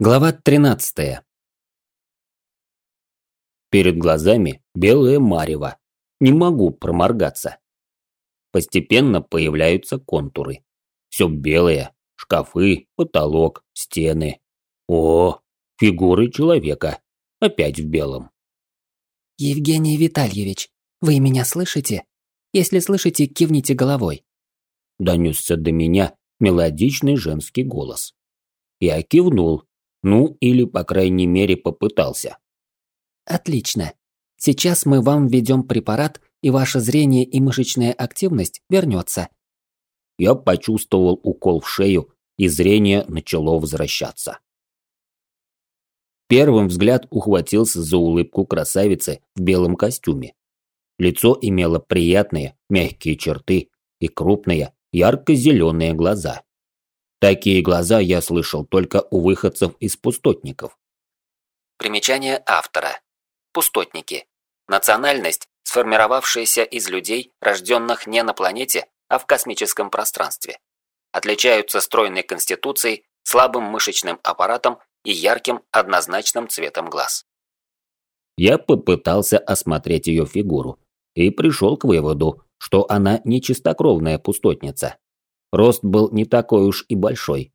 Глава 13. Перед глазами белое марево. Не могу проморгаться. Постепенно появляются контуры. Все белое. Шкафы, потолок, стены. О, фигуры человека. Опять в белом. Евгений Витальевич, вы меня слышите? Если слышите, кивните головой. Донесся до меня мелодичный женский голос. Я кивнул, ну, или, по крайней мере, попытался. Отлично. Сейчас мы вам введем препарат, и ваше зрение и мышечная активность вернется. Я почувствовал укол в шею, и зрение начало возвращаться. Первым взгляд ухватился за улыбку красавицы в белом костюме. Лицо имело приятные, мягкие черты и крупные, ярко-зеленые глаза. Такие глаза я слышал только у выходцев из пустотников. Примечание автора. Пустотники. Национальность, сформировавшаяся из людей, рожденных не на планете, а в космическом пространстве. Отличаются стройной конституцией, слабым мышечным аппаратом и ярким однозначным цветом глаз. Я попытался осмотреть ее фигуру и пришел к выводу, что она не чистокровная пустотница. Рост был не такой уж и большой.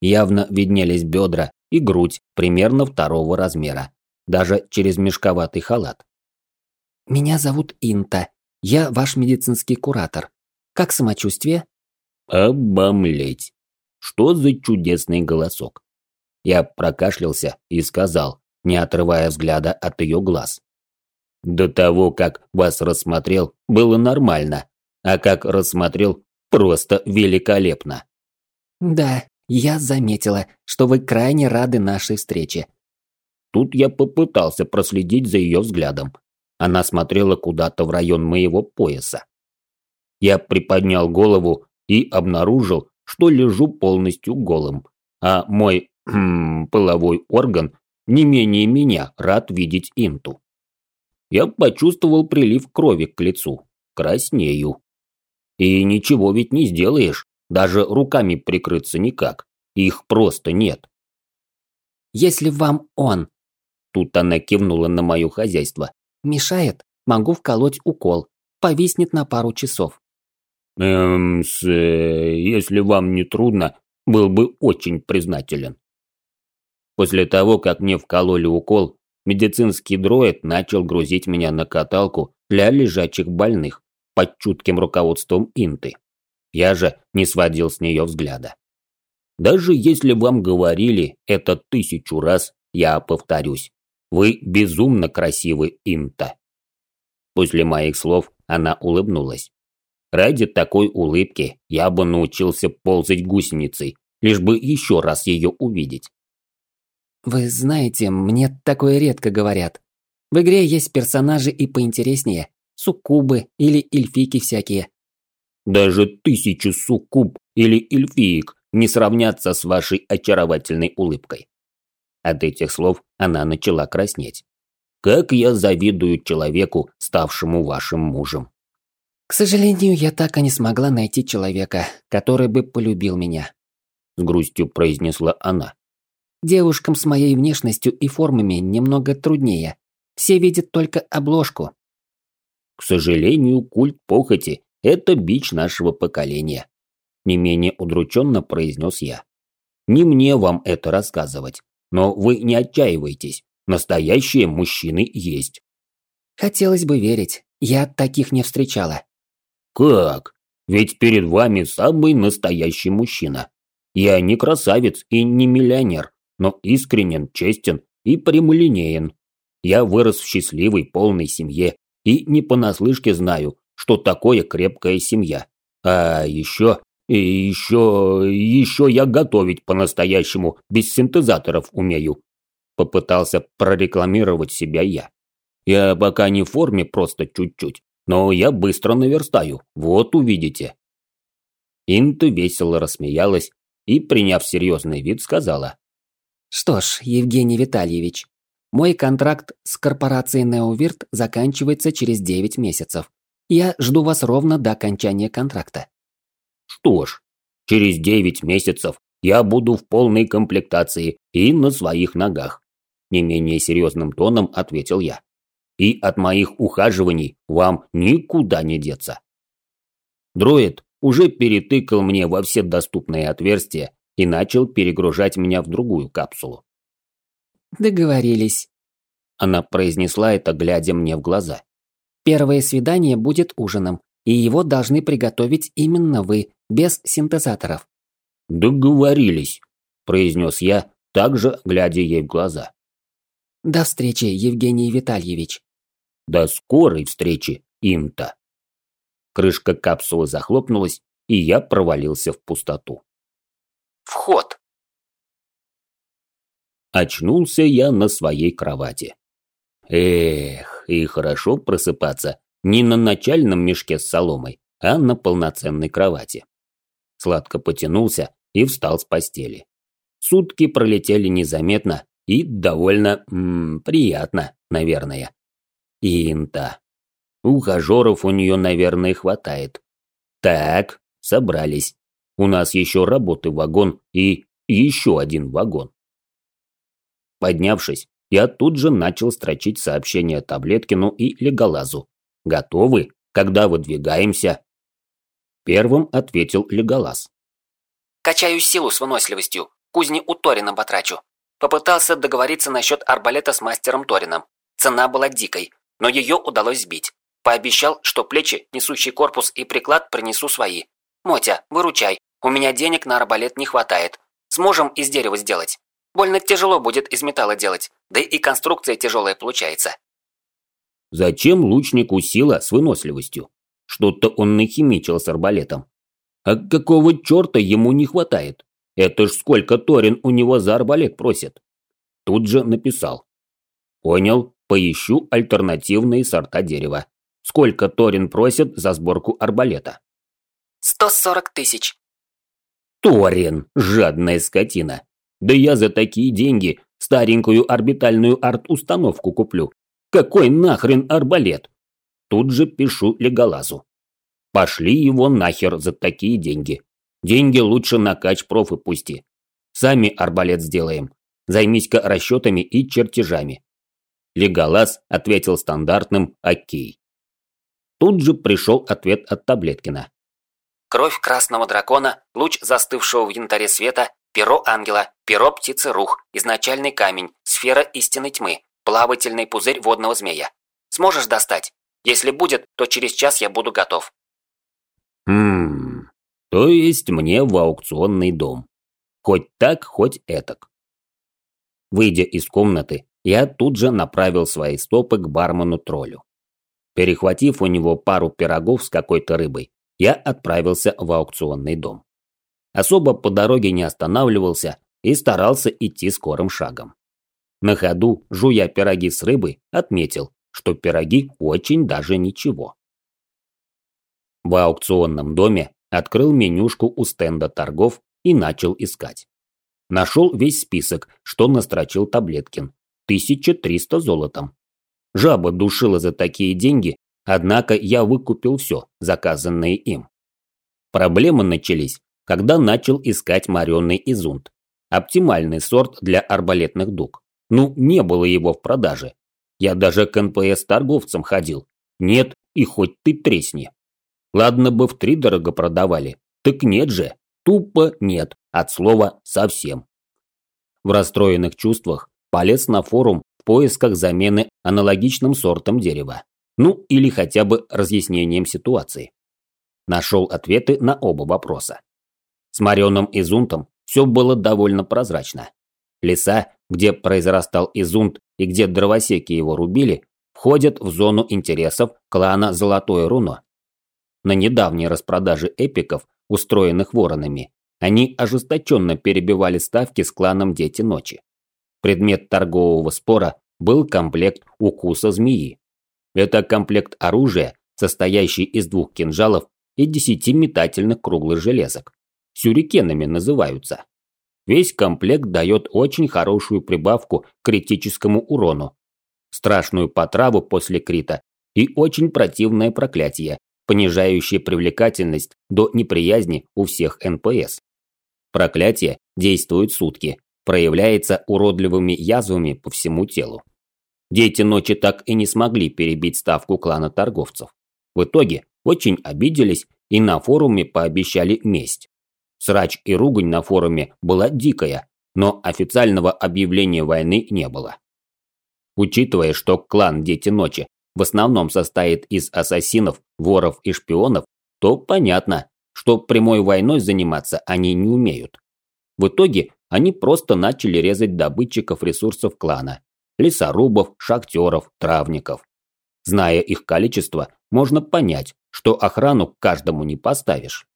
Явно виднелись бедра и грудь примерно второго размера, даже через мешковатый халат. «Меня зовут Инта. Я ваш медицинский куратор. Как самочувствие?» «Обомлеть! Что за чудесный голосок!» Я прокашлялся и сказал, не отрывая взгляда от ее глаз. «До того, как вас рассмотрел, было нормально, а как рассмотрел, Просто великолепно. Да, я заметила, что вы крайне рады нашей встрече. Тут я попытался проследить за ее взглядом. Она смотрела куда-то в район моего пояса. Я приподнял голову и обнаружил, что лежу полностью голым, а мой хм, половой орган не менее меня рад видеть инту. Я почувствовал прилив крови к лицу. Краснею. И ничего ведь не сделаешь, даже руками прикрыться никак. Их просто нет. Если вам он, тут она кивнула на мое хозяйство, мешает, могу вколоть укол, повиснет на пару часов. Эм, с, э, если вам не трудно, был бы очень признателен. После того, как мне вкололи укол, медицинский дроид начал грузить меня на каталку для лежачих больных под чутким руководством Инты. Я же не сводил с нее взгляда. Даже если вам говорили это тысячу раз, я повторюсь. Вы безумно красивы, Инта. После моих слов она улыбнулась. Ради такой улыбки я бы научился ползать гусеницей, лишь бы еще раз ее увидеть. Вы знаете, мне такое редко говорят. В игре есть персонажи и поинтереснее суккубы или эльфийки всякие. Даже тысячи суккуб или эльфиек не сравнятся с вашей очаровательной улыбкой. От этих слов она начала краснеть. Как я завидую человеку, ставшему вашим мужем. К сожалению, я так и не смогла найти человека, который бы полюбил меня. С грустью произнесла она. Девушкам с моей внешностью и формами немного труднее. Все видят только обложку, к сожалению, культ похоти – это бич нашего поколения. Не менее удрученно произнес я. Не мне вам это рассказывать, но вы не отчаивайтесь, настоящие мужчины есть. Хотелось бы верить, я таких не встречала. Как? Ведь перед вами самый настоящий мужчина. Я не красавец и не миллионер, но искренен, честен и прямолинеен. Я вырос в счастливой, полной семье и не понаслышке знаю, что такое крепкая семья. А еще, еще, еще я готовить по-настоящему без синтезаторов умею. Попытался прорекламировать себя я. Я пока не в форме просто чуть-чуть, но я быстро наверстаю, вот увидите. Инта весело рассмеялась и, приняв серьезный вид, сказала. «Что ж, Евгений Витальевич, мой контракт с корпорацией Неовирт заканчивается через 9 месяцев. Я жду вас ровно до окончания контракта. Что ж, через 9 месяцев я буду в полной комплектации и на своих ногах. Не менее серьезным тоном ответил я. И от моих ухаживаний вам никуда не деться. Дроид уже перетыкал мне во все доступные отверстия и начал перегружать меня в другую капсулу. «Договорились», – она произнесла это, глядя мне в глаза. «Первое свидание будет ужином, и его должны приготовить именно вы, без синтезаторов». «Договорились», – произнес я, также глядя ей в глаза. «До встречи, Евгений Витальевич». «До скорой встречи, им-то». Крышка капсулы захлопнулась, и я провалился в пустоту. Вход. Очнулся я на своей кровати. Эх, и хорошо просыпаться не на начальном мешке с соломой, а на полноценной кровати. Сладко потянулся и встал с постели. Сутки пролетели незаметно и довольно м, приятно, наверное. Инта. Ухажеров у нее, наверное, хватает. Так, собрались. У нас еще работы вагон и еще один вагон. Поднявшись, я тут же начал строчить сообщение Таблеткину и Леголазу. «Готовы? Когда выдвигаемся?» Первым ответил Леголаз. «Качаю силу с выносливостью. Кузни у Торина потрачу. Попытался договориться насчет арбалета с мастером Торином. Цена была дикой, но ее удалось сбить. Пообещал, что плечи, несущий корпус и приклад принесу свои. Мотя, выручай, у меня денег на арбалет не хватает. Сможем из дерева сделать. Больно тяжело будет из металла делать, да и конструкция тяжелая получается. Зачем лучнику сила с выносливостью? Что-то он нахимичил с арбалетом. А какого черта ему не хватает? Это ж сколько Торин у него за арбалет просит. Тут же написал. Понял, поищу альтернативные сорта дерева. Сколько Торин просит за сборку арбалета? Сто сорок тысяч. Торин, жадная скотина. Да я за такие деньги старенькую орбитальную арт-установку куплю. Какой нахрен арбалет? Тут же пишу Леголазу. Пошли его нахер за такие деньги. Деньги лучше на кач-профы пусти. Сами арбалет сделаем. Займись-ка расчетами и чертежами. Леголаз ответил стандартным «Окей». Тут же пришел ответ от Таблеткина. Кровь красного дракона, луч застывшего в янтаре света, перо ангела, перо птицы рух, изначальный камень, сфера истинной тьмы, плавательный пузырь водного змея. Сможешь достать? Если будет, то через час я буду готов. Хм, то есть мне в аукционный дом. Хоть так, хоть этак. Выйдя из комнаты, я тут же направил свои стопы к бармену-троллю. Перехватив у него пару пирогов с какой-то рыбой, я отправился в аукционный дом. Особо по дороге не останавливался и старался идти скорым шагом. На ходу, жуя пироги с рыбой, отметил, что пироги очень даже ничего. В аукционном доме открыл менюшку у стенда торгов и начал искать. Нашел весь список, что настрочил Таблеткин. 1300 золотом. Жаба душила за такие деньги, однако я выкупил все, заказанное им. Проблемы начались, когда начал искать мореный изунт. Оптимальный сорт для арбалетных дуг. Ну, не было его в продаже. Я даже к НПС-торговцам ходил. Нет, и хоть ты тресни. Ладно бы в три дорого продавали. Так нет же. Тупо нет. От слова совсем. В расстроенных чувствах полез на форум поисках замены аналогичным сортом дерева. Ну, или хотя бы разъяснением ситуации. Нашел ответы на оба вопроса. С Марионом Изунтом все было довольно прозрачно. Леса, где произрастал Изунт и где дровосеки его рубили, входят в зону интересов клана Золотое Руно. На недавней распродаже эпиков, устроенных воронами, они ожесточенно перебивали ставки с кланом Дети Ночи. Предмет торгового спора был комплект укуса змеи. Это комплект оружия, состоящий из двух кинжалов и десяти метательных круглых железок. Сюрикенами называются. Весь комплект дает очень хорошую прибавку к критическому урону, страшную потраву после крита и очень противное проклятие, понижающее привлекательность до неприязни у всех НПС. Проклятие действует сутки, проявляется уродливыми язвами по всему телу. Дети ночи так и не смогли перебить ставку клана торговцев. В итоге очень обиделись и на форуме пообещали месть. Срач и ругань на форуме была дикая, но официального объявления войны не было. Учитывая, что клан Дети Ночи в основном состоит из ассасинов, воров и шпионов, то понятно, что прямой войной заниматься они не умеют. В итоге они просто начали резать добытчиков ресурсов клана – лесорубов, шахтеров, травников. Зная их количество, можно понять, что охрану каждому не поставишь.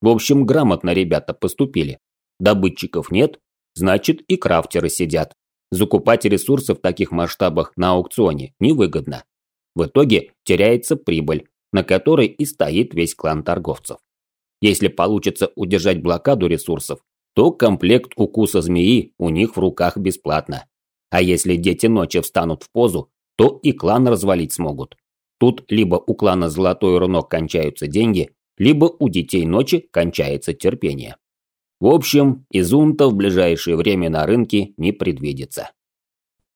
В общем, грамотно ребята поступили. Добытчиков нет, значит и крафтеры сидят. Закупать ресурсы в таких масштабах на аукционе невыгодно. В итоге теряется прибыль, на которой и стоит весь клан торговцев. Если получится удержать блокаду ресурсов, то комплект укуса змеи у них в руках бесплатно. А если дети ночи встанут в позу, то и клан развалить смогут. Тут либо у клана Золотой Рунок кончаются деньги, либо у детей ночи кончается терпение. В общем, изунта в ближайшее время на рынке не предвидится.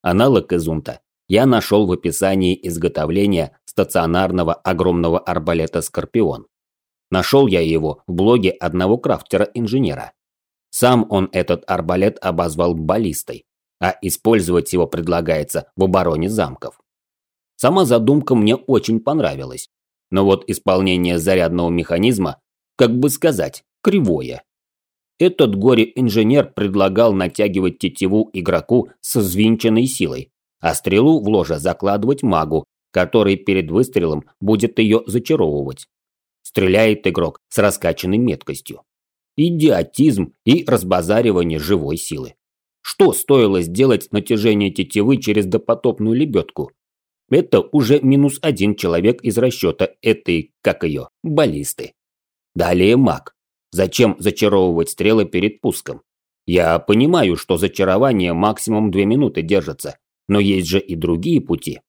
Аналог изунта я нашел в описании изготовления стационарного огромного арбалета «Скорпион». Нашел я его в блоге одного крафтера-инженера. Сам он этот арбалет обозвал баллистой, а использовать его предлагается в обороне замков. Сама задумка мне очень понравилась, но вот исполнение зарядного механизма, как бы сказать, кривое. Этот горе-инженер предлагал натягивать тетиву игроку со взвинченной силой, а стрелу в ложе закладывать магу, который перед выстрелом будет ее зачаровывать. Стреляет игрок с раскачанной меткостью идиотизм и разбазаривание живой силы. Что стоило сделать натяжение тетивы через допотопную лебедку? Это уже минус один человек из расчета этой, как ее, баллисты. Далее маг. Зачем зачаровывать стрелы перед пуском? Я понимаю, что зачарование максимум две минуты держится, но есть же и другие пути.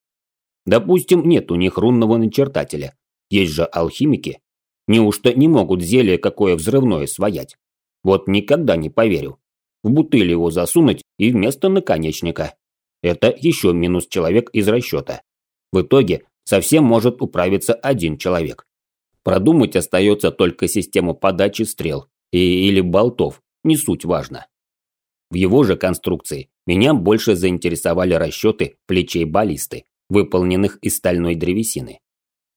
Допустим, нет у них рунного начертателя. Есть же алхимики, Неужто не могут зелье какое взрывное своять? Вот никогда не поверю. В бутыль его засунуть и вместо наконечника. Это еще минус человек из расчета. В итоге совсем может управиться один человек. Продумать остается только систему подачи стрел и, или болтов, не суть важно. В его же конструкции меня больше заинтересовали расчеты плечей баллисты, выполненных из стальной древесины.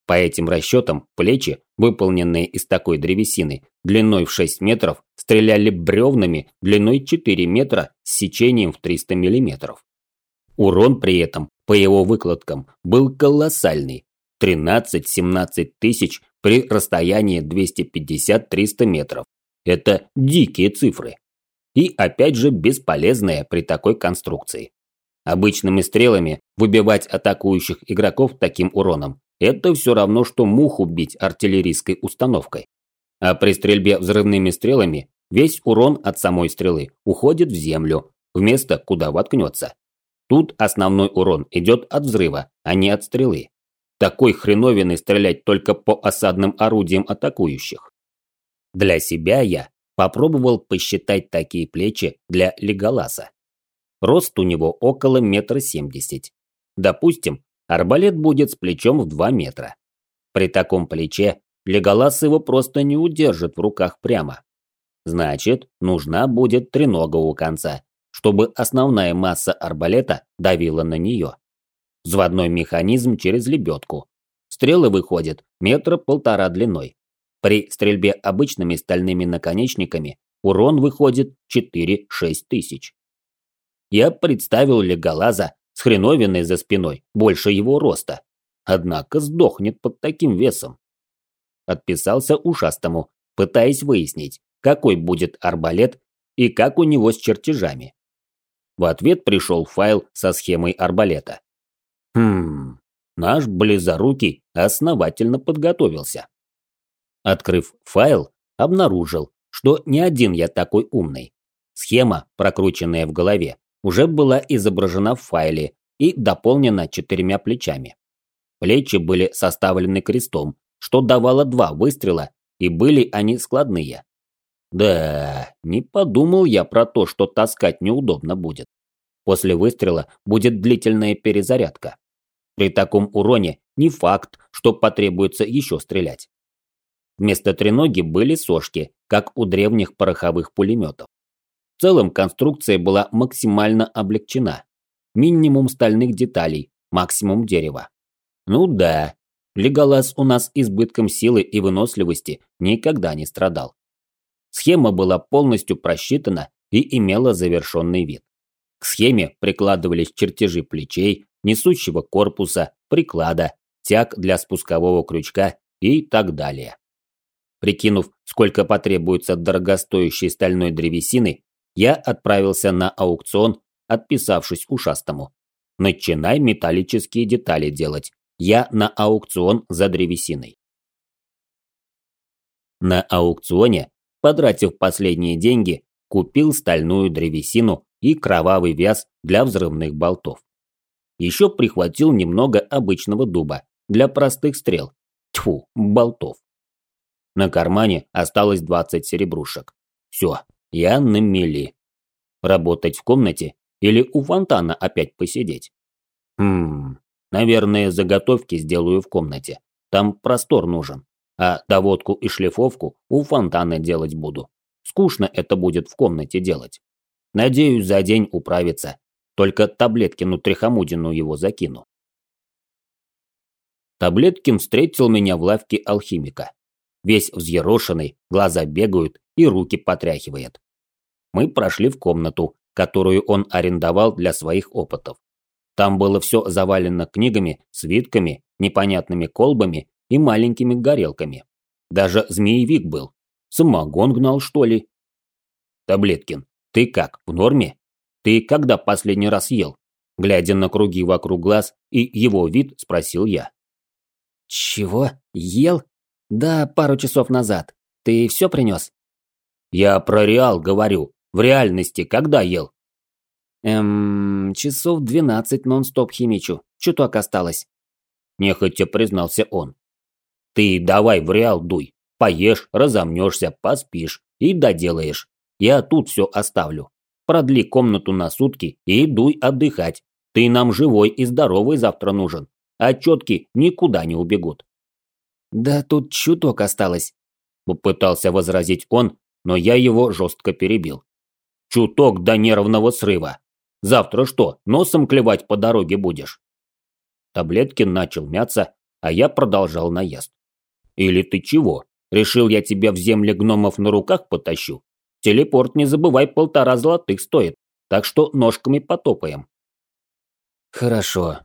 По этим расчетам, плечи, выполненные из такой древесины, длиной в 6 метров, стреляли бревнами длиной 4 метра с сечением в 300 миллиметров. Урон при этом, по его выкладкам, был колоссальный – 13-17 тысяч при расстоянии 250-300 метров. Это дикие цифры. И опять же бесполезные при такой конструкции. Обычными стрелами выбивать атакующих игроков таким уроном это все равно, что муху бить артиллерийской установкой. А при стрельбе взрывными стрелами весь урон от самой стрелы уходит в землю, в место, куда воткнется. Тут основной урон идет от взрыва, а не от стрелы. Такой хреновины стрелять только по осадным орудиям атакующих. Для себя я попробовал посчитать такие плечи для Леголаса. Рост у него около метра семьдесят. Допустим, арбалет будет с плечом в 2 метра. При таком плече Леголас его просто не удержит в руках прямо. Значит, нужна будет тренога у конца, чтобы основная масса арбалета давила на нее. Взводной механизм через лебедку. Стрелы выходят метра полтора длиной. При стрельбе обычными стальными наконечниками урон выходит 4-6 тысяч. Я представил Леголаза с хреновиной за спиной, больше его роста. Однако сдохнет под таким весом. Отписался ушастому, пытаясь выяснить, какой будет арбалет и как у него с чертежами. В ответ пришел файл со схемой арбалета. Хм, наш близорукий основательно подготовился. Открыв файл, обнаружил, что не один я такой умный. Схема, прокрученная в голове, уже была изображена в файле и дополнена четырьмя плечами. Плечи были составлены крестом, что давало два выстрела, и были они складные. Да, не подумал я про то, что таскать неудобно будет. После выстрела будет длительная перезарядка. При таком уроне не факт, что потребуется еще стрелять. Вместо треноги были сошки, как у древних пороховых пулеметов. В целом конструкция была максимально облегчена. Минимум стальных деталей, максимум дерева. Ну да, Леголас у нас избытком силы и выносливости никогда не страдал. Схема была полностью просчитана и имела завершенный вид. К схеме прикладывались чертежи плечей, несущего корпуса, приклада, тяг для спускового крючка и так далее. Прикинув, сколько потребуется дорогостоящей стальной древесины, я отправился на аукцион, отписавшись ушастому. Начинай металлические детали делать, я на аукцион за древесиной. На аукционе, потратив последние деньги, купил стальную древесину и кровавый вяз для взрывных болтов. Еще прихватил немного обычного дуба для простых стрел. Тьфу, болтов. На кармане осталось 20 серебрушек. Все, я на мели. Работать в комнате или у фонтана опять посидеть? Хм, Наверное, заготовки сделаю в комнате. Там простор нужен. А доводку и шлифовку у фонтана делать буду. Скучно это будет в комнате делать. Надеюсь, за день управиться. Только Таблеткину Трехомудину его закину. Таблеткин встретил меня в лавке алхимика. Весь взъерошенный, глаза бегают и руки потряхивает. Мы прошли в комнату, которую он арендовал для своих опытов. Там было все завалено книгами, свитками, непонятными колбами и маленькими горелками. Даже змеевик был. Самогон гнал, что ли? Таблеткин, ты как, в норме? Ты когда последний раз ел? Глядя на круги вокруг глаз и его вид, спросил я. Чего? Ел? Да, пару часов назад. Ты все принес? Я про реал говорю. В реальности когда ел? Эм, часов двенадцать нон-стоп химичу. Чуток осталось. Нехотя признался он. Ты давай в реал дуй. Поешь, разомнешься, поспишь и доделаешь. Я тут все оставлю. Продли комнату на сутки и дуй отдыхать. Ты нам живой и здоровый завтра нужен. А четки никуда не убегут. Да тут чуток осталось. Попытался возразить он, но я его жестко перебил. Чуток до нервного срыва. Завтра что, носом клевать по дороге будешь?» Таблеткин начал мяться, а я продолжал наезд. «Или ты чего? Решил я тебя в земле гномов на руках потащу? Телепорт, не забывай, полтора золотых стоит, так что ножками потопаем». «Хорошо».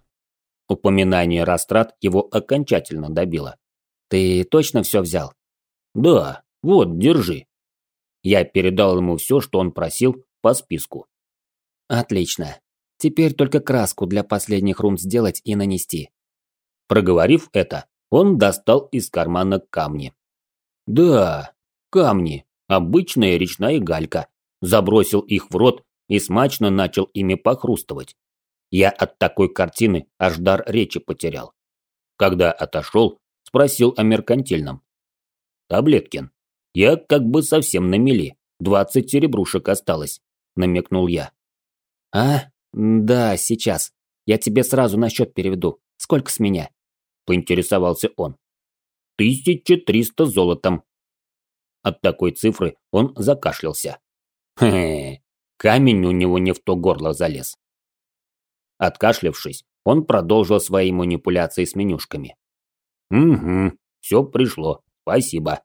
Упоминание растрат его окончательно добило. «Ты точно все взял?» «Да, вот, держи». Я передал ему все, что он просил, по списку. Отлично. Теперь только краску для последних рун сделать и нанести. Проговорив это, он достал из кармана камни. Да, камни. Обычная речная галька. Забросил их в рот и смачно начал ими похрустывать. Я от такой картины аж дар речи потерял. Когда отошел, спросил о меркантильном. «Таблеткин, я как бы совсем на мели. Двадцать серебрушек осталось», – намекнул я. «А? Да, сейчас. Я тебе сразу на счет переведу. Сколько с меня?» Поинтересовался он. «Тысяча триста золотом». От такой цифры он закашлялся. Хе, камень у него не в то горло залез. Откашлявшись, он продолжил свои манипуляции с менюшками. «Угу, все пришло, спасибо.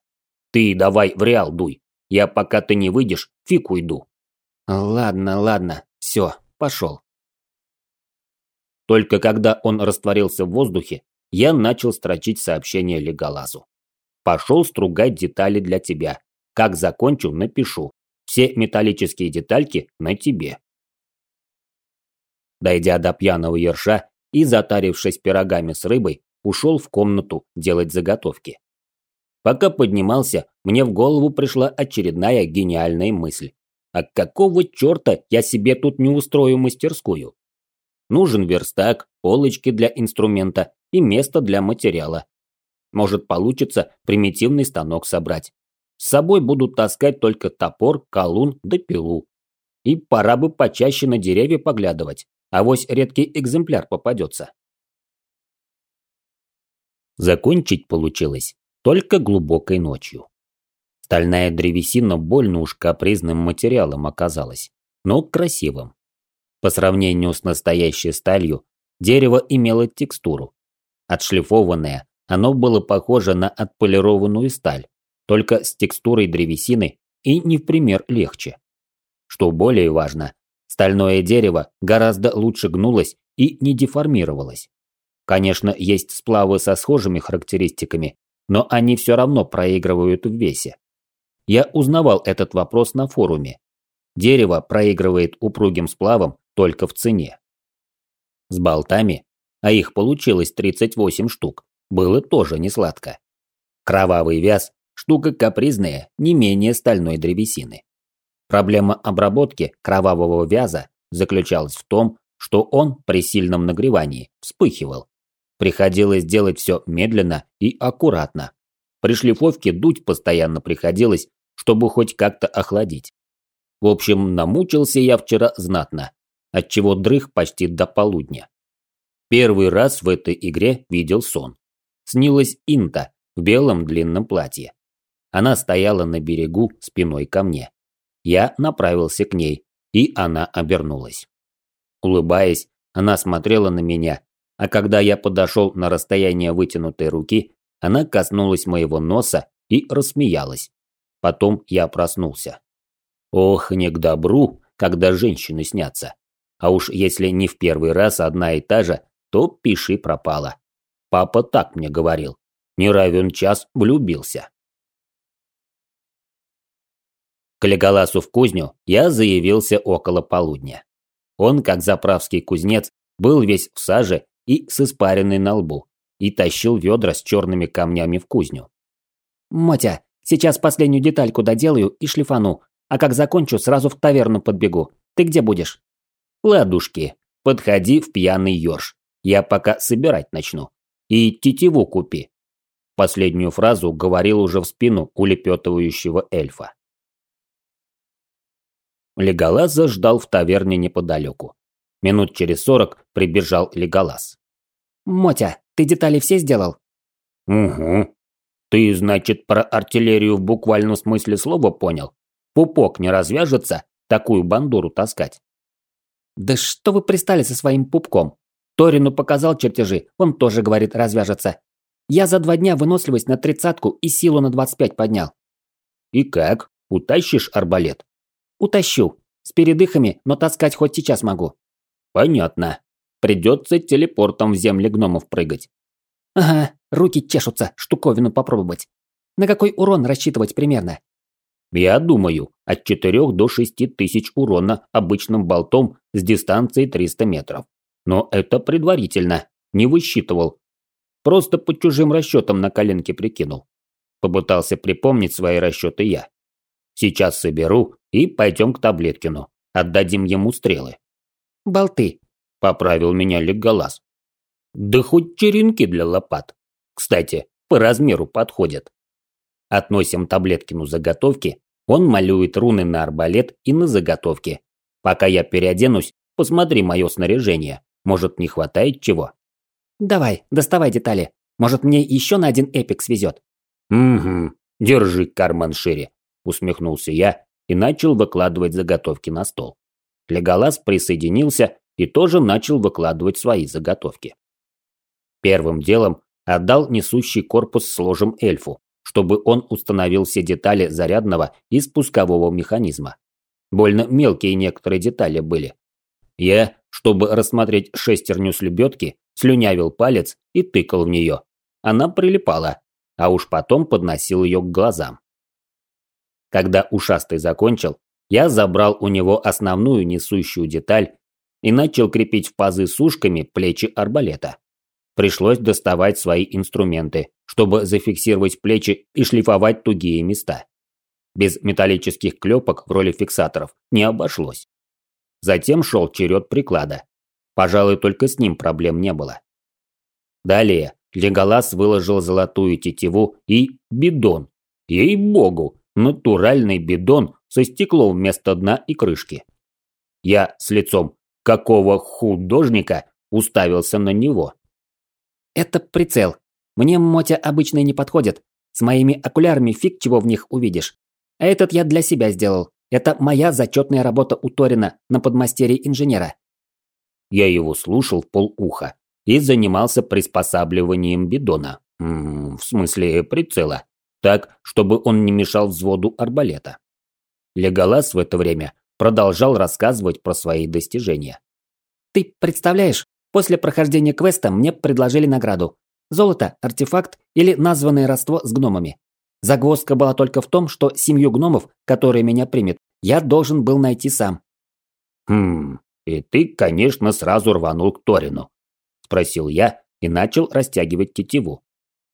Ты давай в реал дуй. Я пока ты не выйдешь, фиг уйду». «Ладно, ладно, все, пошел. Только когда он растворился в воздухе, я начал строчить сообщение Леголазу. Пошел стругать детали для тебя. Как закончу, напишу. Все металлические детальки на тебе. Дойдя до пьяного ерша и затарившись пирогами с рыбой, ушел в комнату делать заготовки. Пока поднимался, мне в голову пришла очередная гениальная мысль. А какого черта я себе тут не устрою мастерскую? Нужен верстак, полочки для инструмента и место для материала. Может получится примитивный станок собрать. С собой буду таскать только топор, колун да пилу. И пора бы почаще на деревья поглядывать, а вось редкий экземпляр попадется. Закончить получилось только глубокой ночью. Стальная древесина больно уж капризным материалом оказалась, но красивым. По сравнению с настоящей сталью, дерево имело текстуру. Отшлифованное, оно было похоже на отполированную сталь, только с текстурой древесины и не в пример легче. Что более важно, стальное дерево гораздо лучше гнулось и не деформировалось. Конечно, есть сплавы со схожими характеристиками, но они все равно проигрывают в весе. Я узнавал этот вопрос на форуме. Дерево проигрывает упругим сплавам только в цене. С болтами, а их получилось 38 штук, было тоже не сладко. Кровавый вяз – штука капризная, не менее стальной древесины. Проблема обработки кровавого вяза заключалась в том, что он при сильном нагревании вспыхивал. Приходилось делать все медленно и аккуратно. При шлифовке дуть постоянно приходилось, чтобы хоть как-то охладить. В общем, намучился я вчера знатно, отчего дрых почти до полудня. Первый раз в этой игре видел сон. Снилась Инта в белом длинном платье. Она стояла на берегу спиной ко мне. Я направился к ней, и она обернулась. Улыбаясь, она смотрела на меня а когда я подошел на расстояние вытянутой руки, она коснулась моего носа и рассмеялась. Потом я проснулся. Ох, не к добру, когда женщины снятся. А уж если не в первый раз одна и та же, то пиши пропала. Папа так мне говорил. Не равен час влюбился. К Леголасу в кузню я заявился около полудня. Он, как заправский кузнец, был весь в саже и с испаренной на лбу, и тащил ведра с черными камнями в кузню. «Мотя, сейчас последнюю детальку доделаю и шлифану, а как закончу, сразу в таверну подбегу. Ты где будешь?» «Ладушки, подходи в пьяный ёрш. Я пока собирать начну. И тетиву купи». Последнюю фразу говорил уже в спину улепетывающего эльфа. Леголаза ждал в таверне неподалеку. Минут через сорок прибежал Леголас. «Мотя, ты детали все сделал?» «Угу. Ты, значит, про артиллерию в буквальном смысле слова понял? Пупок не развяжется такую бандуру таскать?» «Да что вы пристали со своим пупком? Торину показал чертежи, он тоже говорит развяжется. Я за два дня выносливость на тридцатку и силу на двадцать пять поднял». «И как? Утащишь арбалет?» «Утащу. С передыхами, но таскать хоть сейчас могу». Понятно. Придется телепортом в земли гномов прыгать. Ага, руки чешутся, штуковину попробовать. На какой урон рассчитывать примерно? Я думаю, от 4 до 6 тысяч урона обычным болтом с дистанции 300 метров. Но это предварительно, не высчитывал. Просто по чужим расчетам на коленке прикинул. Попытался припомнить свои расчеты я. Сейчас соберу и пойдем к Таблеткину. Отдадим ему стрелы болты», – поправил меня Леголас. «Да хоть черенки для лопат. Кстати, по размеру подходят. Относим Таблеткину заготовки, он малюет руны на арбалет и на заготовки. Пока я переоденусь, посмотри мое снаряжение. Может, не хватает чего?» «Давай, доставай детали. Может, мне еще на один эпик свезет?» «Угу, держи карман шире», – усмехнулся я и начал выкладывать заготовки на стол. Леголас присоединился и тоже начал выкладывать свои заготовки. Первым делом отдал несущий корпус с ложем эльфу, чтобы он установил все детали зарядного и спускового механизма. Больно мелкие некоторые детали были. Я, чтобы рассмотреть шестерню с лебедки, слюнявил палец и тыкал в нее. Она прилипала, а уж потом подносил ее к глазам. Когда ушастый закончил, я забрал у него основную несущую деталь и начал крепить в пазы сушками плечи арбалета. Пришлось доставать свои инструменты, чтобы зафиксировать плечи и шлифовать тугие места. Без металлических клепок в роли фиксаторов не обошлось. Затем шел черед приклада. Пожалуй, только с ним проблем не было. Далее Леголас выложил золотую тетиву и бидон. Ей-богу, натуральный бидон со стеклом вместо дна и крышки. Я с лицом «какого художника?» уставился на него. «Это прицел. Мне Мотя обычные не подходят. С моими окулярами фиг чего в них увидишь. А этот я для себя сделал. Это моя зачетная работа у Торина на подмастерье инженера». Я его слушал полуха и занимался приспосабливанием бидона. М -м, в смысле прицела. Так, чтобы он не мешал взводу арбалета. Леголас в это время продолжал рассказывать про свои достижения. «Ты представляешь, после прохождения квеста мне предложили награду. Золото, артефакт или названное родство с гномами. Загвоздка была только в том, что семью гномов, которые меня примет, я должен был найти сам. «Хм, и ты, конечно, сразу рванул к Торину?» – спросил я и начал растягивать тетиву.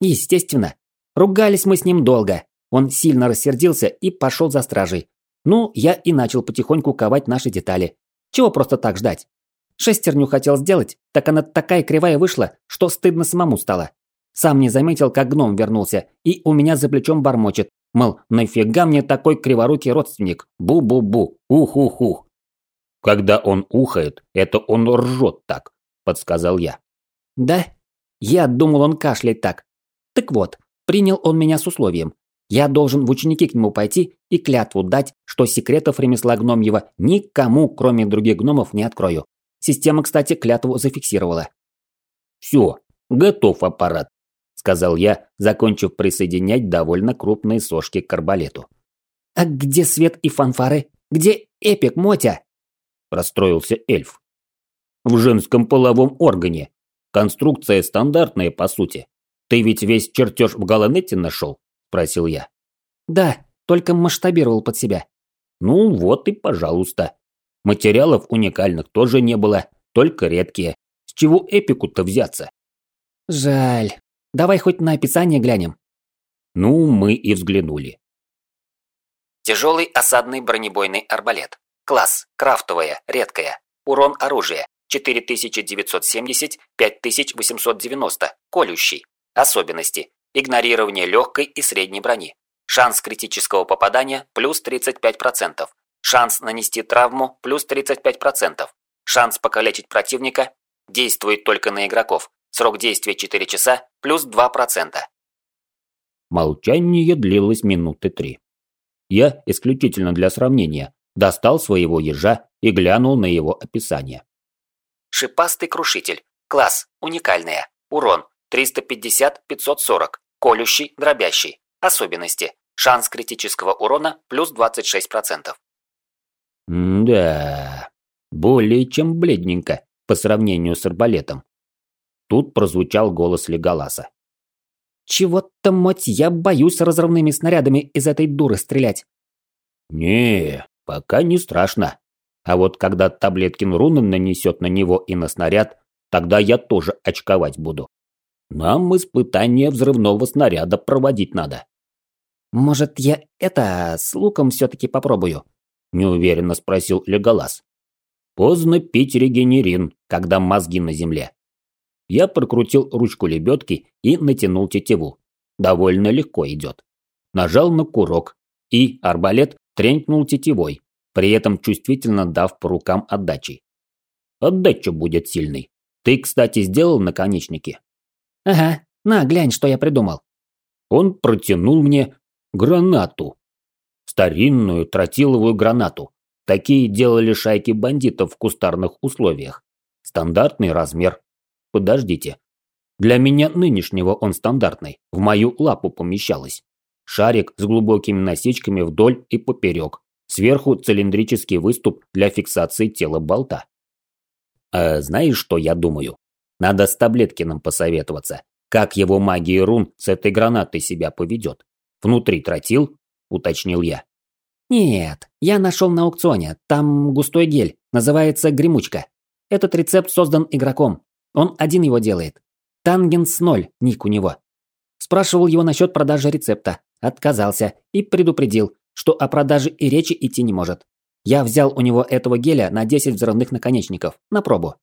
Естественно. Ругались мы с ним долго. Он сильно рассердился и пошел за стражей. Ну, я и начал потихоньку ковать наши детали. Чего просто так ждать? Шестерню хотел сделать, так она такая кривая вышла, что стыдно самому стало. Сам не заметил, как гном вернулся, и у меня за плечом бормочет. Мол, нафига мне такой криворукий родственник? Бу-бу-бу, ух-ух-ух. Когда он ухает, это он ржет так, подсказал я. Да? Я думал, он кашляет так. Так вот, принял он меня с условием. Я должен в ученики к нему пойти и клятву дать, что секретов ремесла гномьего никому, кроме других гномов, не открою. Система, кстати, клятву зафиксировала. Все, готов аппарат, сказал я, закончив присоединять довольно крупные сошки к арбалету. А где свет и фанфары? Где эпик, Мотя? Расстроился эльф. В женском половом органе. Конструкция стандартная, по сути. Ты ведь весь чертеж в Галанете нашел? Спросил я. Да, только масштабировал под себя. Ну вот и пожалуйста. Материалов уникальных тоже не было, только редкие. С чего эпику-то взяться? Жаль. Давай хоть на описание глянем. Ну, мы и взглянули. Тяжелый осадный бронебойный арбалет. Класс. Крафтовая. Редкая. Урон оружия. 4970-5890. Колющий. Особенности. Игнорирование легкой и средней брони. Шанс критического попадания плюс 35%. Шанс нанести травму плюс 35%. Шанс покалечить противника действует только на игроков. Срок действия 4 часа плюс 2%. Молчание длилось минуты три. Я, исключительно для сравнения, достал своего ежа и глянул на его описание. Шипастый крушитель. Класс. Уникальная. Урон. 350-540. Колющий, дробящий. Особенности. Шанс критического урона плюс 26%. Да, более чем бледненько по сравнению с арбалетом. Тут прозвучал голос Леголаса. «Чего-то, мать, я боюсь разрывными снарядами из этой дуры стрелять». «Не, пока не страшно. А вот когда Таблеткин руны нанесет на него и на снаряд, тогда я тоже очковать буду. Нам испытание взрывного снаряда проводить надо». «Может, я это с луком все-таки попробую?» неуверенно спросил Леголас. Поздно пить регенерин, когда мозги на земле. Я прокрутил ручку лебедки и натянул тетиву. Довольно легко идет. Нажал на курок, и арбалет тренькнул тетивой, при этом чувствительно дав по рукам отдачей. Отдача будет сильной. Ты, кстати, сделал наконечники? Ага, на, глянь, что я придумал. Он протянул мне гранату старинную тротиловую гранату. Такие делали шайки бандитов в кустарных условиях. Стандартный размер. Подождите. Для меня нынешнего он стандартный. В мою лапу помещалось. Шарик с глубокими насечками вдоль и поперек. Сверху цилиндрический выступ для фиксации тела болта. А знаешь, что я думаю? Надо с Таблеткиным посоветоваться. Как его магия рун с этой гранатой себя поведет. Внутри тротил, уточнил я. Нет, я нашел на аукционе. Там густой гель, называется гремучка. Этот рецепт создан игроком. Он один его делает. Тангенс 0, ник у него. Спрашивал его насчет продажи рецепта. Отказался и предупредил, что о продаже и речи идти не может. Я взял у него этого геля на 10 взрывных наконечников, на пробу.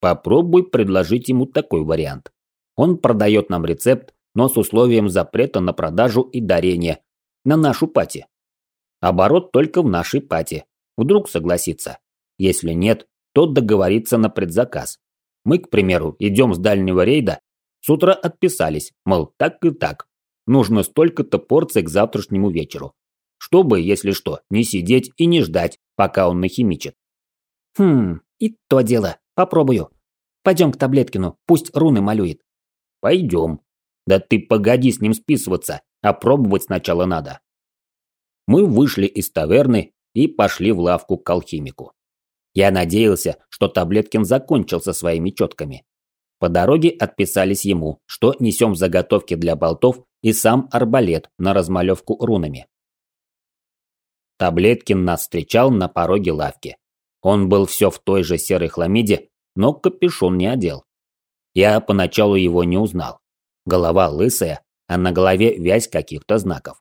Попробуй предложить ему такой вариант. Он продает нам рецепт, но с условием запрета на продажу и дарение, на нашу пати. Оборот только в нашей пати. Вдруг согласится. Если нет, то договориться на предзаказ. Мы, к примеру, идем с дальнего рейда, с утра отписались, мол, так и так. Нужно столько-то порций к завтрашнему вечеру. Чтобы, если что, не сидеть и не ждать, пока он нахимичит. Хм, и то дело. Попробую. Пойдем к Таблеткину, пусть руны малюет. Пойдем. Да ты погоди с ним списываться, а пробовать сначала надо. Мы вышли из таверны и пошли в лавку к алхимику. Я надеялся, что Таблеткин закончил со своими четками. По дороге отписались ему, что несем заготовки для болтов и сам арбалет на размалевку рунами. Таблеткин нас встречал на пороге лавки. Он был все в той же серой хламиде, но капюшон не одел. Я поначалу его не узнал. Голова лысая, а на голове вязь каких-то знаков.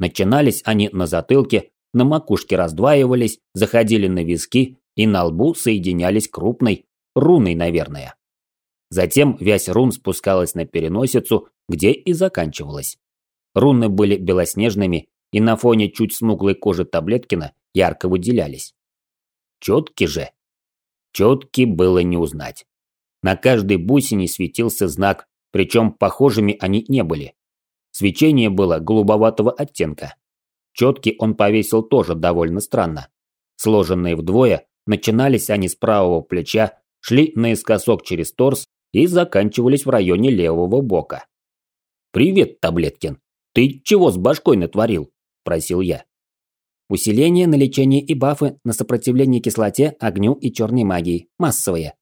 Начинались они на затылке, на макушке раздваивались, заходили на виски и на лбу соединялись крупной, руной, наверное. Затем вязь рун спускалась на переносицу, где и заканчивалась. Руны были белоснежными и на фоне чуть смуглой кожи Таблеткина ярко выделялись. Четки же. Четки было не узнать. На каждой бусине светился знак, причем похожими они не были. Свечение было голубоватого оттенка. Четки он повесил тоже довольно странно. Сложенные вдвое, начинались они с правого плеча, шли наискосок через торс и заканчивались в районе левого бока. «Привет, Таблеткин! Ты чего с башкой натворил?» – просил я. Усиление на лечение и бафы на сопротивление кислоте, огню и черной магии. Массовые.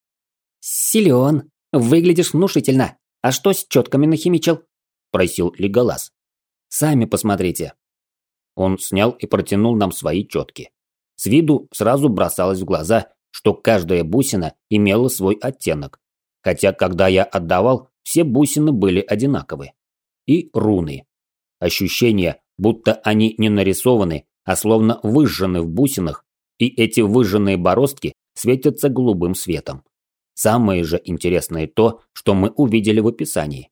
Силен. Выглядишь внушительно. А что с четками нахимичил? Просил Леголас. Сами посмотрите. Он снял и протянул нам свои четки. С виду сразу бросалось в глаза, что каждая бусина имела свой оттенок. Хотя, когда я отдавал, все бусины были одинаковы. И руны. Ощущение, будто они не нарисованы, а словно выжжены в бусинах, и эти выжженные бороздки светятся голубым светом. Самое же интересное то, что мы увидели в описании.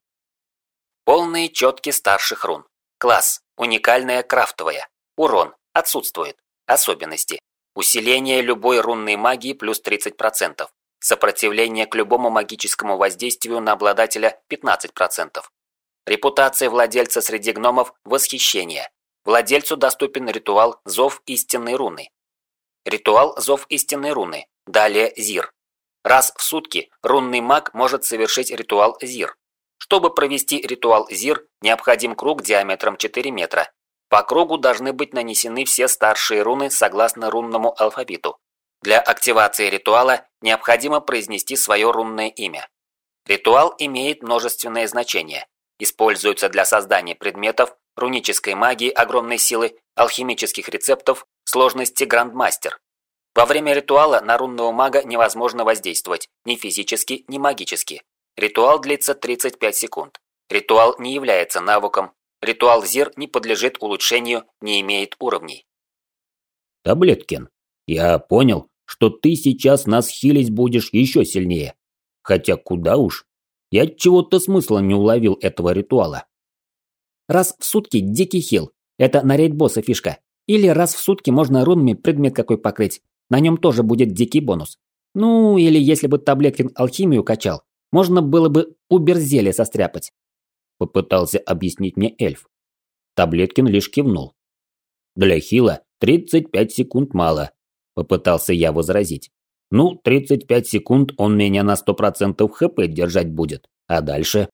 Полные четки старших рун. Класс. Уникальная крафтовая. Урон. Отсутствует. Особенности. Усиление любой рунной магии плюс 30%. Сопротивление к любому магическому воздействию на обладателя 15%. Репутация владельца среди гномов – восхищение. Владельцу доступен ритуал «Зов истинной руны». Ритуал «Зов истинной руны». Далее «Зир». Раз в сутки рунный маг может совершить ритуал «Зир». Чтобы провести ритуал «Зир», необходим круг диаметром 4 метра. По кругу должны быть нанесены все старшие руны согласно рунному алфавиту. Для активации ритуала необходимо произнести свое рунное имя. Ритуал имеет множественное значение. Используется для создания предметов, рунической магии огромной силы, алхимических рецептов, сложности грандмастер. Во время ритуала на рунного мага невозможно воздействовать ни физически, ни магически. Ритуал длится 35 секунд. Ритуал не является навыком. Ритуал Зир не подлежит улучшению, не имеет уровней. Таблеткин, я понял, что ты сейчас нас хилить будешь еще сильнее. Хотя куда уж. Я чего-то смысла не уловил этого ритуала. Раз в сутки дикий хил. Это на рейд босса фишка. Или раз в сутки можно рунами предмет какой покрыть. На нем тоже будет дикий бонус. Ну, или если бы Таблеткин алхимию качал, можно было бы уберзелье состряпать. Попытался объяснить мне эльф. Таблеткин лишь кивнул. Для хила 35 секунд мало. Попытался я возразить. Ну, 35 секунд он меня на 100% хп держать будет. А дальше?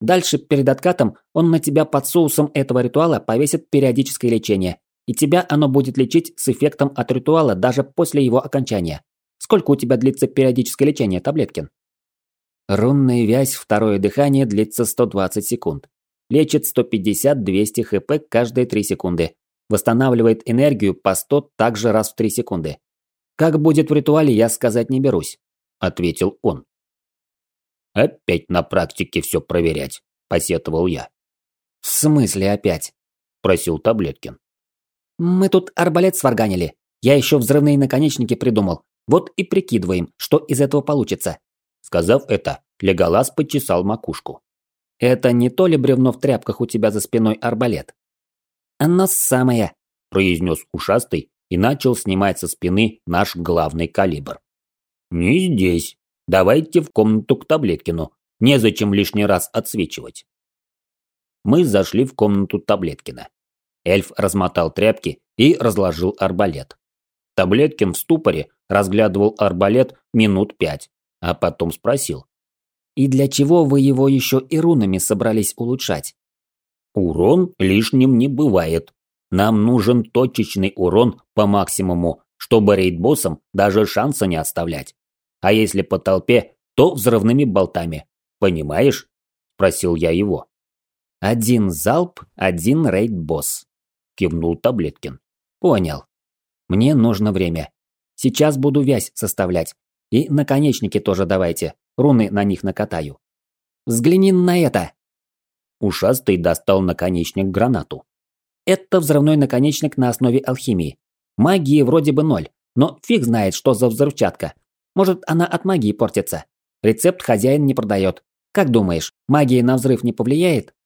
Дальше, перед откатом, он на тебя под соусом этого ритуала повесит периодическое лечение. И тебя оно будет лечить с эффектом от ритуала даже после его окончания. Сколько у тебя длится периодическое лечение, Таблеткин? Рунная вязь «Второе дыхание» длится 120 секунд. Лечит 150-200 хп каждые 3 секунды. Восстанавливает энергию по 100 также раз в 3 секунды. Как будет в ритуале, я сказать не берусь, ответил он. Опять на практике все проверять, посетовал я. В смысле опять? Просил Таблеткин. Мы тут арбалет сварганили. Я еще взрывные наконечники придумал. Вот и прикидываем, что из этого получится. Сказав это, Леголас почесал макушку. Это не то ли бревно в тряпках у тебя за спиной арбалет? «Оно самое», – произнес ушастый и начал снимать со спины наш главный калибр. «Не здесь. Давайте в комнату к Таблеткину. Незачем лишний раз отсвечивать». Мы зашли в комнату Таблеткина. Эльф размотал тряпки и разложил арбалет. Таблеткин в ступоре разглядывал арбалет минут пять, а потом спросил. «И для чего вы его еще и рунами собрались улучшать?» «Урон лишним не бывает. Нам нужен точечный урон по максимуму, чтобы рейд-боссам даже шанса не оставлять. А если по толпе, то взрывными болтами. Понимаешь?» – спросил я его. «Один залп, один рейд-босс», – кивнул Таблеткин. «Понял. Мне нужно время. Сейчас буду вязь составлять. И наконечники тоже давайте. Руны на них накатаю. Взгляни на это!» Ушастый достал наконечник гранату. Это взрывной наконечник на основе алхимии. Магии вроде бы ноль, но фиг знает, что за взрывчатка. Может, она от магии портится. Рецепт хозяин не продает. Как думаешь, магия на взрыв не повлияет?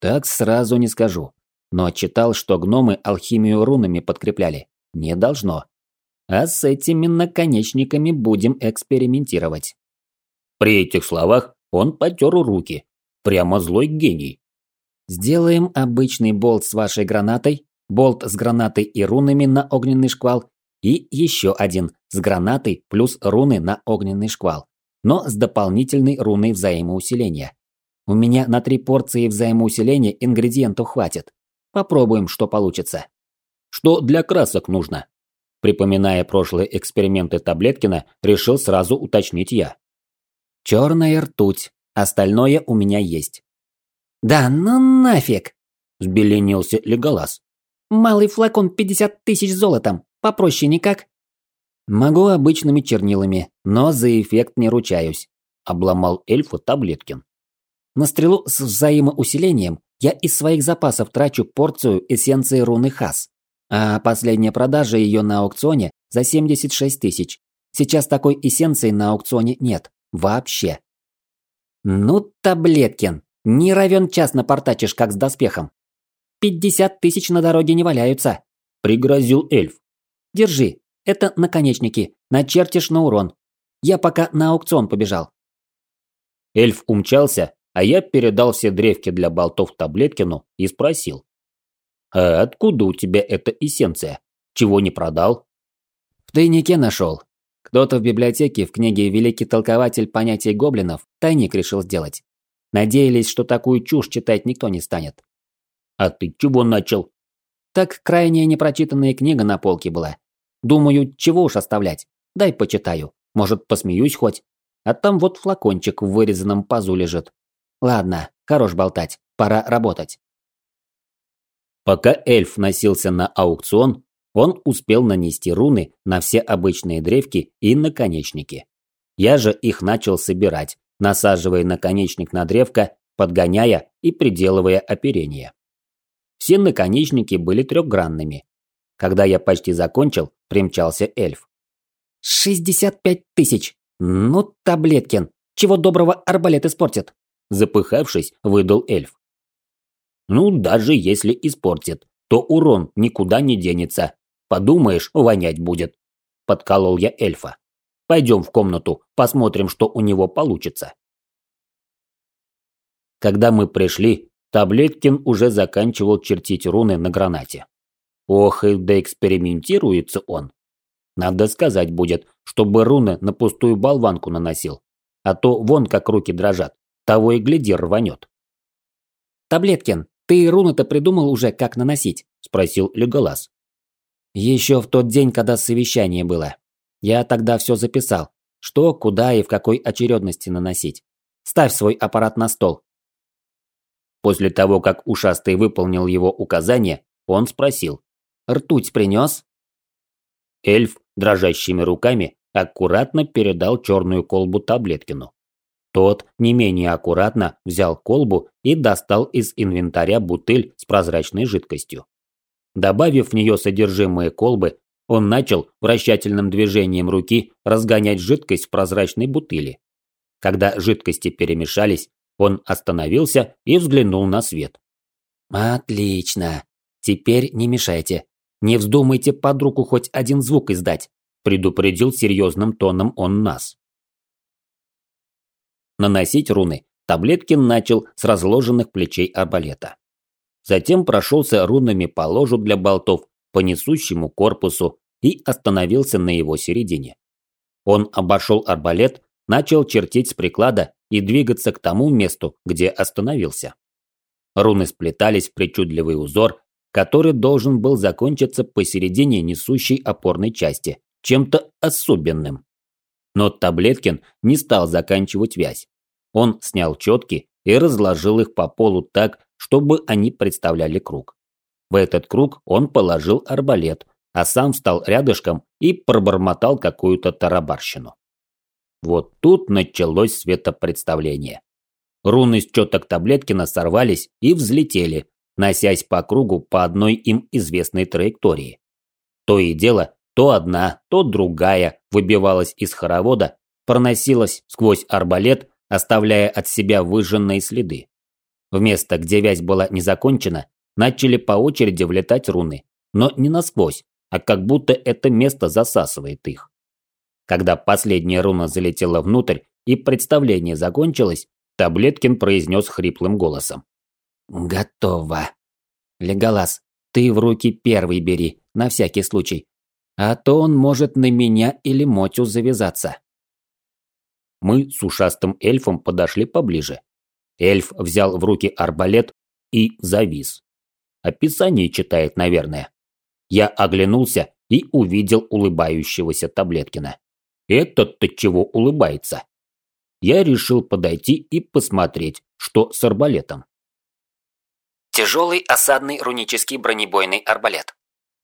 Так сразу не скажу. Но читал, что гномы алхимию рунами подкрепляли. Не должно. А с этими наконечниками будем экспериментировать. При этих словах он потер руки. Прямо злой гений. Сделаем обычный болт с вашей гранатой, болт с гранатой и рунами на огненный шквал, и еще один с гранатой плюс руны на огненный шквал, но с дополнительной руной взаимоусиления. У меня на три порции взаимоусиления ингредиентов хватит. Попробуем, что получится. Что для красок нужно? Припоминая прошлые эксперименты Таблеткина, решил сразу уточнить я. Черная ртуть. Остальное у меня есть. «Да ну нафиг!» – взбеленился Леголас. «Малый флакон 50 тысяч золотом. Попроще никак?» «Могу обычными чернилами, но за эффект не ручаюсь», – обломал эльфу Таблеткин. «На стрелу с взаимоусилением я из своих запасов трачу порцию эссенции руны Хас, а последняя продажа ее на аукционе за 76 тысяч. Сейчас такой эссенции на аукционе нет. Вообще». «Ну, Таблеткин, не равен час напортачишь, как с доспехом. Пятьдесят тысяч на дороге не валяются, пригрозил эльф. Держи, это наконечники, начертишь на урон. Я пока на аукцион побежал. Эльф умчался, а я передал все древки для болтов Таблеткину и спросил. «А откуда у тебя эта эссенция? Чего не продал?» «В тайнике нашел. Кто-то в библиотеке в книге «Великий толкователь понятий гоблинов» тайник решил сделать. Надеялись, что такую чушь читать никто не станет. А ты чего начал? Так крайне непрочитанная книга на полке была. Думаю, чего уж оставлять. Дай почитаю. Может, посмеюсь хоть. А там вот флакончик в вырезанном пазу лежит. Ладно, хорош болтать. Пора работать. Пока эльф носился на аукцион, он успел нанести руны на все обычные древки и наконечники. Я же их начал собирать, насаживая наконечник на древко, подгоняя и приделывая оперение. Все наконечники были трехгранными. Когда я почти закончил, примчался эльф. «Шестьдесят пять тысяч! Ну, Таблеткин, чего доброго арбалет испортит!» Запыхавшись, выдал эльф. «Ну, даже если испортит, то урон никуда не денется. Подумаешь, вонять будет!» Подколол я эльфа. Пойдем в комнату, посмотрим, что у него получится. Когда мы пришли, Таблеткин уже заканчивал чертить руны на гранате. Ох, и да экспериментируется он. Надо сказать будет, чтобы руны на пустую болванку наносил. А то вон как руки дрожат, того и гляди рванет. «Таблеткин, ты руны-то придумал уже, как наносить?» – спросил Леголас. «Еще в тот день, когда совещание было. Я тогда все записал. Что, куда и в какой очередности наносить. Ставь свой аппарат на стол. После того, как ушастый выполнил его указание, он спросил. «Ртуть принес?» Эльф дрожащими руками аккуратно передал черную колбу Таблеткину. Тот не менее аккуратно взял колбу и достал из инвентаря бутыль с прозрачной жидкостью. Добавив в нее содержимое колбы, он начал вращательным движением руки разгонять жидкость в прозрачной бутыли. Когда жидкости перемешались, он остановился и взглянул на свет. «Отлично. Теперь не мешайте. Не вздумайте под руку хоть один звук издать, предупредил серьезным тоном он нас. Наносить руны Таблеткин начал с разложенных плечей арбалета. Затем прошелся рунами по ложу для болтов, по несущему корпусу и остановился на его середине. Он обошел арбалет, начал чертить с приклада и двигаться к тому месту, где остановился. Руны сплетались в причудливый узор, который должен был закончиться посередине несущей опорной части, чем-то особенным. Но Таблеткин не стал заканчивать вязь. Он снял четки и разложил их по полу так, чтобы они представляли круг. В этот круг он положил арбалет, а сам встал рядышком и пробормотал какую-то тарабарщину. Вот тут началось светопредставление. Руны с четок Таблеткина сорвались и взлетели, носясь по кругу по одной им известной траектории. То и дело, то одна, то другая выбивалась из хоровода, проносилась сквозь арбалет, оставляя от себя выжженные следы. В место, где вязь была не закончена, начали по очереди влетать руны, но не насквозь, а как будто это место засасывает их. Когда последняя руна залетела внутрь и представление закончилось, Таблеткин произнес хриплым голосом. «Готово. Леголас, ты в руки первый бери, на всякий случай. А то он может на меня или Мотю завязаться». Мы с ушастым эльфом подошли поближе. Эльф взял в руки арбалет и завис. Описание читает, наверное. Я оглянулся и увидел улыбающегося Таблеткина. Этот-то чего улыбается? Я решил подойти и посмотреть, что с арбалетом. Тяжелый осадный рунический бронебойный арбалет.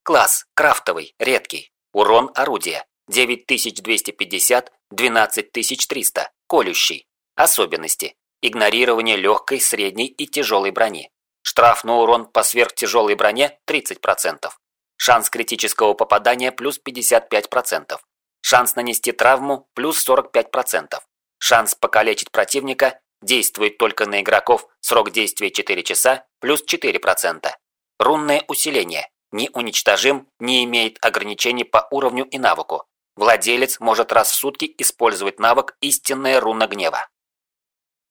Класс крафтовый, редкий. Урон орудия 9250, 12300, колющий. Особенности. Игнорирование легкой, средней и тяжелой брони. Штраф на урон по сверхтяжелой броне 30%. Шанс критического попадания плюс 55%. Шанс нанести травму плюс 45%. Шанс покалечить противника действует только на игроков срок действия 4 часа плюс 4%. Рунное усиление. Не уничтожим, не имеет ограничений по уровню и навыку. Владелец может раз в сутки использовать навык «Истинная руна гнева».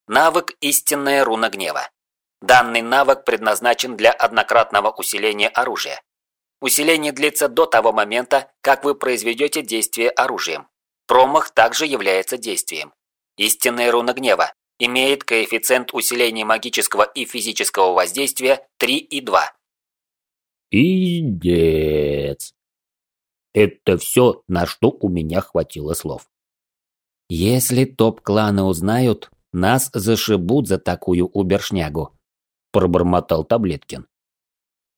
Навык «Истинная руна гнева». Данный навык предназначен для однократного усиления оружия. Усиление длится до того момента, как вы произведете действие оружием. Промах также является действием. Истинная руна гнева имеет коэффициент усиления магического и физического воздействия 3 и 2. Пиздец. Это все, на что у меня хватило слов. Если топ-кланы узнают, нас зашибут за такую убершнягу, пробормотал Таблеткин.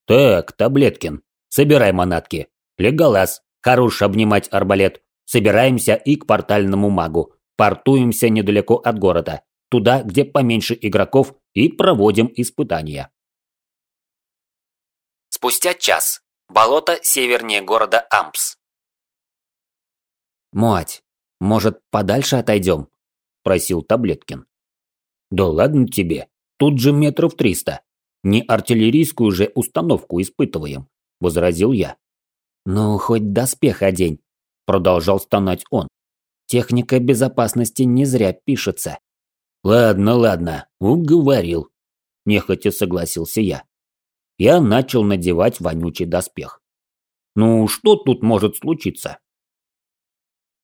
Так, Таблеткин, Собирай манатки. Леголас, хорош обнимать арбалет. Собираемся и к портальному магу. Портуемся недалеко от города. Туда, где поменьше игроков, и проводим испытания. Спустя час. Болото севернее города Ампс. «Мать, может, подальше отойдем?» – просил Таблеткин. «Да ладно тебе, тут же метров триста. Не артиллерийскую же установку испытываем. – возразил я. «Ну, хоть доспех одень», – продолжал стонать он. «Техника безопасности не зря пишется». «Ладно, ладно, уговорил», – нехотя согласился я. Я начал надевать вонючий доспех. «Ну, что тут может случиться?»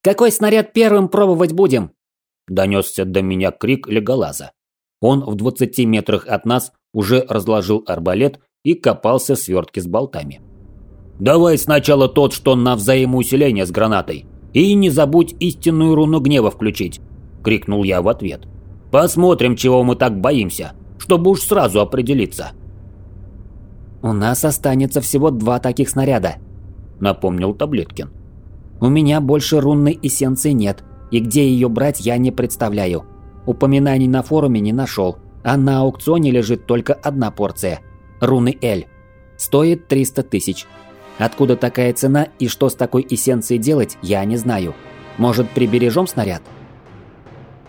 «Какой снаряд первым пробовать будем?» Донесся до меня крик Леголаза. Он в двадцати метрах от нас уже разложил арбалет и копался в свертке с болтами. «Давай сначала тот, что на взаимоусиление с гранатой. И не забудь истинную руну гнева включить!» – крикнул я в ответ. «Посмотрим, чего мы так боимся, чтобы уж сразу определиться». «У нас останется всего два таких снаряда», – напомнил Таблеткин. «У меня больше рунной эссенции нет, и где ее брать я не представляю. Упоминаний на форуме не нашел, а на аукционе лежит только одна порция – руны Эль. Стоит 300 тысяч. Откуда такая цена и что с такой эссенцией делать, я не знаю. Может, прибережем снаряд?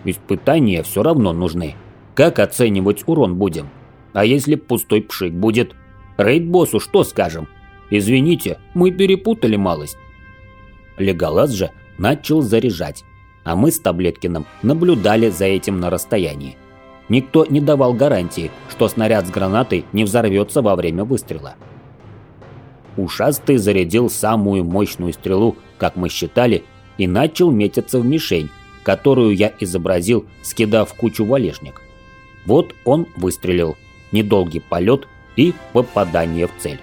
Испытания все равно нужны. Как оценивать урон будем? А если пустой пшик будет? Рейд-боссу что скажем? Извините, мы перепутали малость. Леголас же начал заряжать, а мы с Таблеткиным наблюдали за этим на расстоянии. Никто не давал гарантии, что снаряд с гранатой не взорвется во время выстрела. Ушастый зарядил самую мощную стрелу, как мы считали, и начал метиться в мишень, которую я изобразил, скидав кучу валежник. Вот он выстрелил. Недолгий полет и попадание в цель.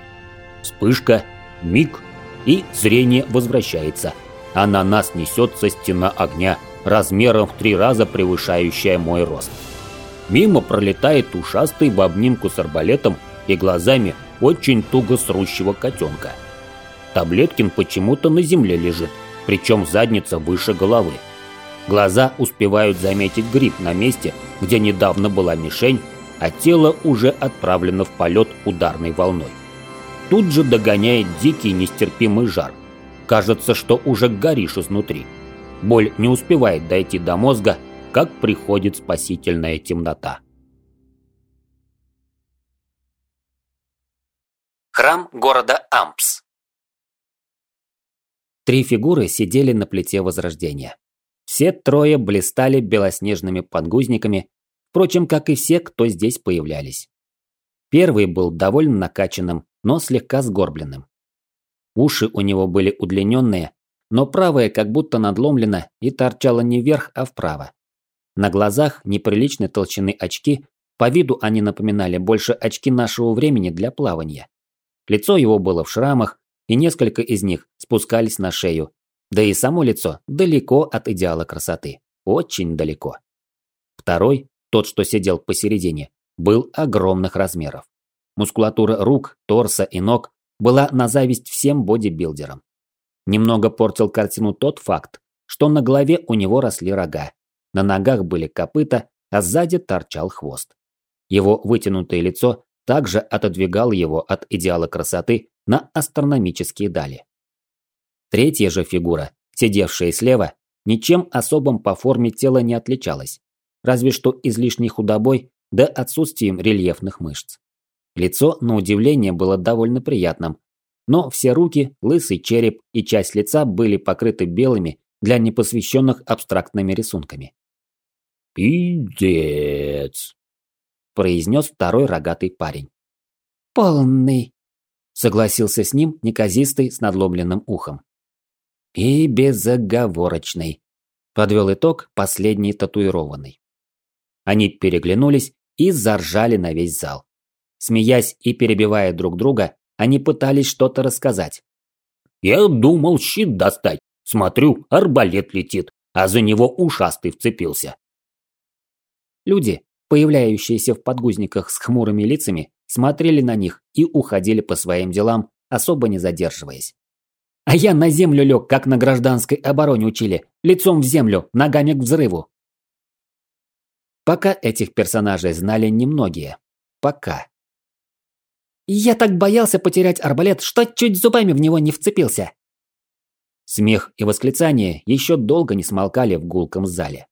Вспышка, миг, и зрение возвращается, а на нас несется стена огня, размером в три раза превышающая мой рост. Мимо пролетает ушастый в обнимку с арбалетом и глазами очень туго срущего котенка. Таблеткин почему-то на земле лежит, причем задница выше головы. Глаза успевают заметить гриб на месте, где недавно была мишень, а тело уже отправлено в полет ударной волной. Тут же догоняет дикий нестерпимый жар. Кажется, что уже горишь изнутри. Боль не успевает дойти до мозга, как приходит спасительная темнота. Храм города Ампс. Три фигуры сидели на плите Возрождения. Все трое блистали белоснежными подгузниками, впрочем, как и все, кто здесь появлялись. Первый был довольно накачанным, но слегка сгорбленным. Уши у него были удлиненные, но правое как будто надломлено и торчало не вверх, а вправо. На глазах неприличной толщины очки, по виду они напоминали больше очки нашего времени для плавания. Лицо его было в шрамах, и несколько из них спускались на шею. Да и само лицо далеко от идеала красоты. Очень далеко. Второй, тот, что сидел посередине, был огромных размеров. Мускулатура рук, торса и ног была на зависть всем бодибилдерам. Немного портил картину тот факт, что на голове у него росли рога, на ногах были копыта, а сзади торчал хвост. Его вытянутое лицо также отодвигало его от идеала красоты на астрономические дали. Третья же фигура, сидевшая слева, ничем особым по форме тела не отличалась разве что излишней худобой да отсутствием рельефных мышц. Лицо, на удивление, было довольно приятным, но все руки, лысый череп и часть лица были покрыты белыми для непосвященных абстрактными рисунками. «Пиздец!» – произнес второй рогатый парень. «Полный!» – согласился с ним неказистый с надломленным ухом. «И безоговорочный», – подвел итог последний татуированный. Они переглянулись и заржали на весь зал. Смеясь и перебивая друг друга, они пытались что-то рассказать. «Я думал щит достать. Смотрю, арбалет летит, а за него ушастый вцепился». Люди, появляющиеся в подгузниках с хмурыми лицами, смотрели на них и уходили по своим делам, особо не задерживаясь. А я на землю лег, как на гражданской обороне учили, лицом в землю, ногами к взрыву. Пока этих персонажей знали немногие. Пока. «Я так боялся потерять арбалет, что чуть зубами в него не вцепился!» Смех и восклицания еще долго не смолкали в гулком зале.